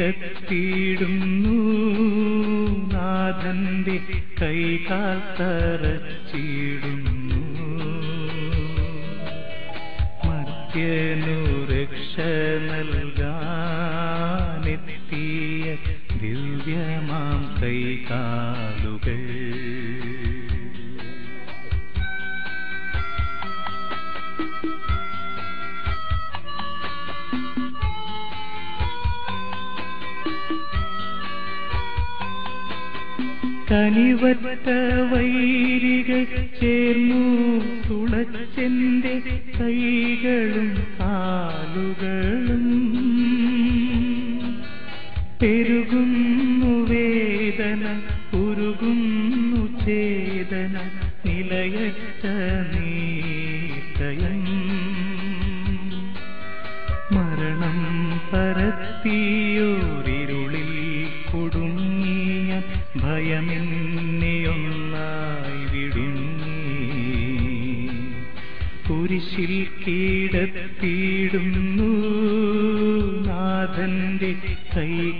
കീഴത്തിടുന്നു നാഥന്റെ കൈകാൽ തറച്ചിടുന്നു. മർത്യനു കനിവറ്റ വൈരികൾ ചേർന്നു തുളച്ചെന്റെ കൈകളും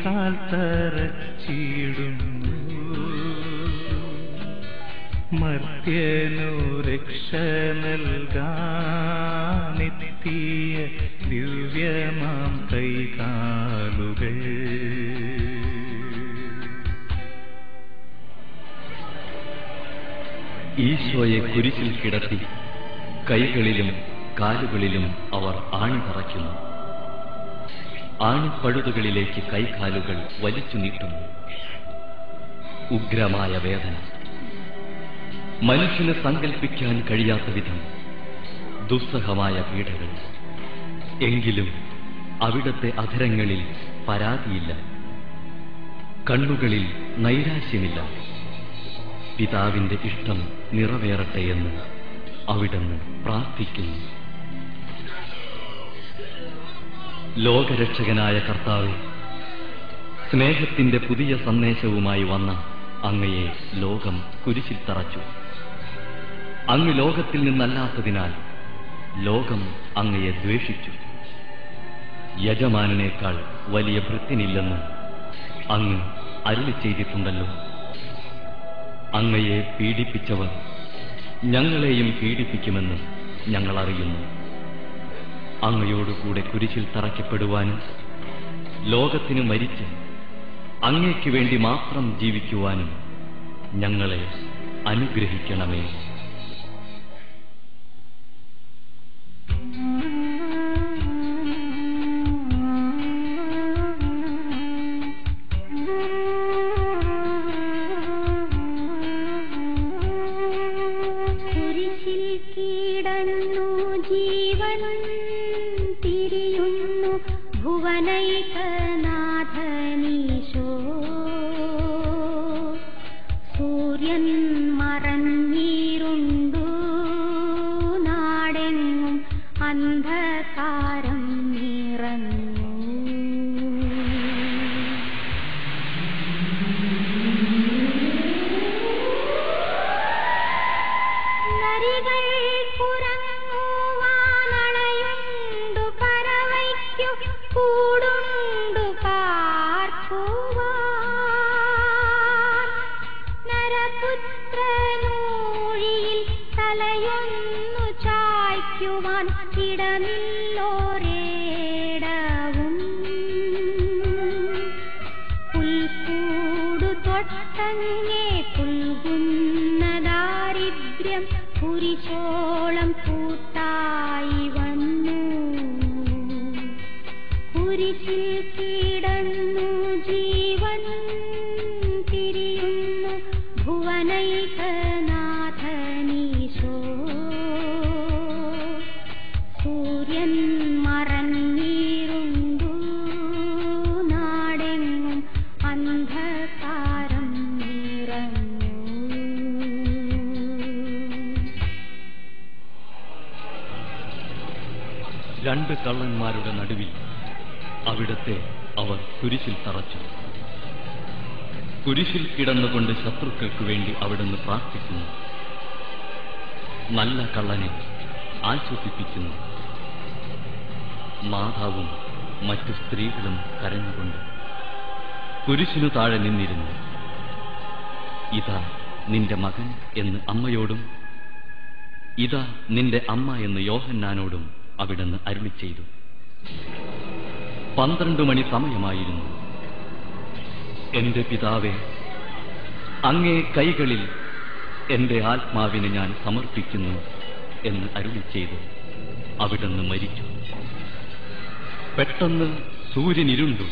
കൈകാൽ തറച്ചിടുന്നു മർത്യനു രക്ഷ നൽകാനെത്തിയ ദിവ്യമാം കൈകാലുകൾ. ഈശോയെ കുരിശിൽ കിടത്തി കൈകളിലും കാലുകളിലും അവർ ആണി തറയ്ക്കുന്നു ആണിപ്പഴുതുകളിലേക്ക് കൈകാലുകൾ വലിച്ചു നീട്ടുന്നു. ഉഗ്രമായ വേദന. മനുഷ്യന് സങ്കല്പിക്കാൻ കഴിയാത്ത വിധം ദുസ്സഹമായ പീഡകൾ. എങ്കിലും അവിടത്തെ അധരങ്ങളിൽ പരാതിയില്ല. കണ്ണുകളിൽ നൈരാശ്യമില്ല. പിതാവിന്റെ ഇഷ്ടം നിറവേറട്ടെ എന്ന് അവിടുന്ന് പ്രാർത്ഥിക്കുന്നു. ലോകരക്ഷകനായ കർത്താവ് സ്നേഹത്തിന്റെ പുതിയ സന്ദേശവുമായി വന്ന അങ്ങയെ ലോകം കുരിശിൽ തറച്ചു. അങ്ങ് ലോകത്തിൽ നിന്നല്ലാത്തതിനാൽ ലോകം അങ്ങയെ ദ്വേഷിച്ചു. യജമാനേക്കാൾ വലിയ ഭൃത്യനില്ലെന്ന് അങ്ങ് അരുളി ചെയ്തിട്ടുണ്ടല്ലോ. അങ്ങയെ പീഡിപ്പിച്ചവർ ഞങ്ങളെയും പീഡിപ്പിക്കുമെന്ന് ഞങ്ങൾ അറിയുന്നു അങ്ങയോടുകൂടെ കുരിശിൽ തറയ്ക്കപ്പെടുവാനും ലോകത്തിന് മരിച്ച് അങ്ങയ്ക്ക് വേണ്ടി മാത്രം ജീവിക്കുവാനും ഞങ്ങളെ അനുഗ്രഹിക്കണമേ. കുരിശിൽ കീടന്നു ജീവൻ नैका തൊട്ടങ്ങേ പുൽകുന്ന ദാരിദ്ര്യം കുരിശോളം കൂട്ടായി വന്നു. കുരിശിൽ കീടന്നു ജീവൻ തിരിയുന്നു. ഭുവനൈകനാഥനീശോ രണ്ട് കള്ളന്മാരുടെ നടുവിൽ അവിടത്തെ അവർ കുരിശിൽ തറച്ചു. കുരിശിൽ കിടന്നുകൊണ്ട് ശത്രുക്കൾക്ക് വേണ്ടി അവിടുന്ന് പ്രാർത്ഥിക്കുന്നു. നല്ല കള്ളനെ ആശ്വസിപ്പിക്കുന്നു. മാതാവും മറ്റു സ്ത്രീകളും കരഞ്ഞുകൊണ്ട് കുരിശിനു താഴെ നിന്നിരുന്നു. ഇതാ നിന്റെ മകൻ എന്ന് അമ്മയോടും ഇതാ നിന്റെ അമ്മ എന്ന് യോഹന്നാനോടും അവിടുന്ന് അരുളി ചെയ്തു. പന്ത്രണ്ട് മണി സമയമായിരുന്നു. എന്റെ പിതാവെ അങ്ങേ കൈകളിൽ എന്റെ ആത്മാവിനെ ഞാൻ സമർപ്പിക്കുന്നു എന്ന് അരുളി ചെയ്തു. അവിടുന്ന് മരിച്ചു. പെട്ടെന്ന് സൂര്യൻ ഇരുണ്ടു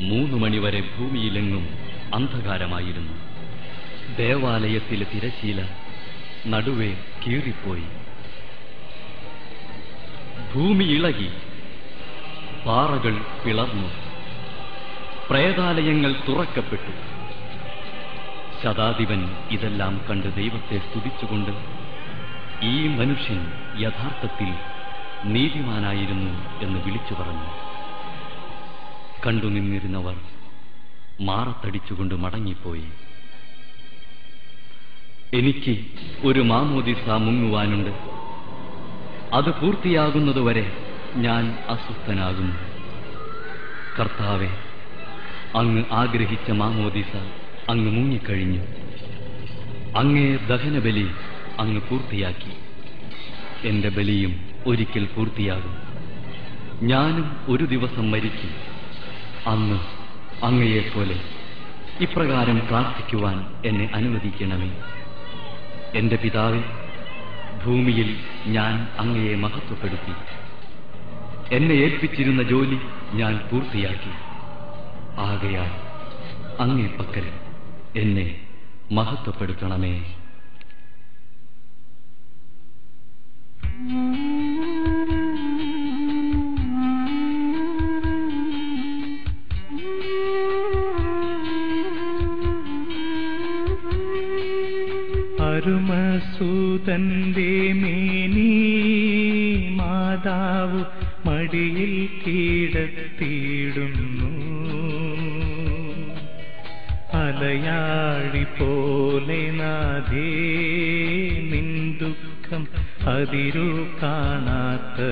മൂന്ന് മണിവരെ ഭൂമിയിലെങ്ങും അന്ധകാരമായിരുന്നു. ദേവാലയത്തിലെ തിരശീല നടുവേ കീറിപ്പോയി. ഭൂമി ഇളകി. പാറകൾ പിളർന്നു. പ്രേതാലയങ്ങൾ തുറക്കപ്പെട്ടു. ശതാധിപൻ ഇതെല്ലാം കണ്ട് ദൈവത്തെ സ്തുതിച്ചുകൊണ്ട് ഈ മനുഷ്യൻ യഥാർത്ഥത്തിൽ നീതിമാനായിരുന്നു എന്ന് വിളിച്ചു പറഞ്ഞു. കണ്ടു നിന്നിരുന്നവർ മാറത്തടിച്ചുകൊണ്ട് മടങ്ങിപ്പോയി. എനിക്ക് ഒരു മാമോദിസ മുങ്ങുവാനുണ്ട്. അത് പൂർത്തിയാകുന്നതുവരെ ഞാൻ അസ്വസ്ഥനാകുന്നു. കർത്താവെ അങ്ങ് ആഗ്രഹിച്ച മാമോദിസ അങ്ങ് മുങ്ങിക്കഴിഞ്ഞു. അങ്ങേ ദഹനബലി അങ്ങ് പൂർത്തിയാക്കി. എന്റെ ബലിയും ഒരിക്കൽ പൂർത്തിയാകും. ഞാനും ഒരു ദിവസം മരിക്കും. അന്ന് അങ്ങയെപ്പോലെ ഇപ്രകാരം പ്രാർത്ഥിക്കുവാൻ എന്നെ അനുവദിക്കണമേ. എന്റെ പിതാവെ ഭൂമിയിൽ ഞാൻ അങ്ങയെ മഹത്വപ്പെടുത്തി. എന്നെ ഏൽപ്പിച്ചിരുന്ന ജോലി ഞാൻ പൂർത്തിയാക്കി. ആകയാൽ അങ്ങേ പക്കൽ എന്നെ മഹത്വപ്പെടുത്തണമേ. അരുമസൂതന്റെ മേനി മാതാവ് മടിയിൽ കീടത്തിയിടുന്നു അലയാഴി പോലെ നാഥേ നിൻ ദുഃഖം അതിരു കാണാത്തതല്ലോ.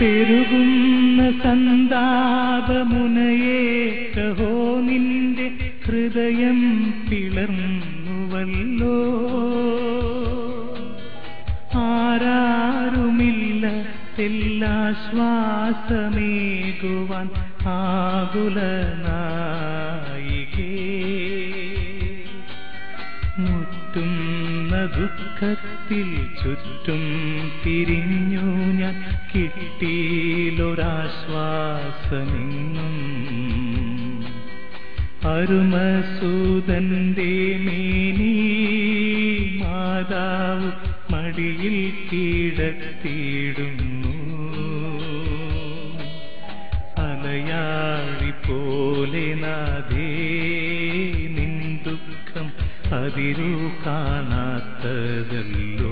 പെരുകുന്ന സന്താപമുനയേറ്റഹോ നിന്റെ ഹൃദയം പിളർന്നുവല്ലോ? ആരാരുമില്ല തെല്ലാശ്വാസമേകുവാൻ ആകുലനായികേ? മുറ്റുന്ന ദുഃഖത്തിൽ ചുറ്റും തിരിഞ്ഞു ഞാൻ കിട്ടിയിലൊരാശ്വാസമെങ്ങും അരുമസൂതന്റെ മേനി മാതാവ് മടിയിൽ കീഴത്തിയിടുന്നു. അലയാഴി പോലെ നാദേ നിൻ ദുഃഖം അതിരു കാണാത്തതല്ലോ.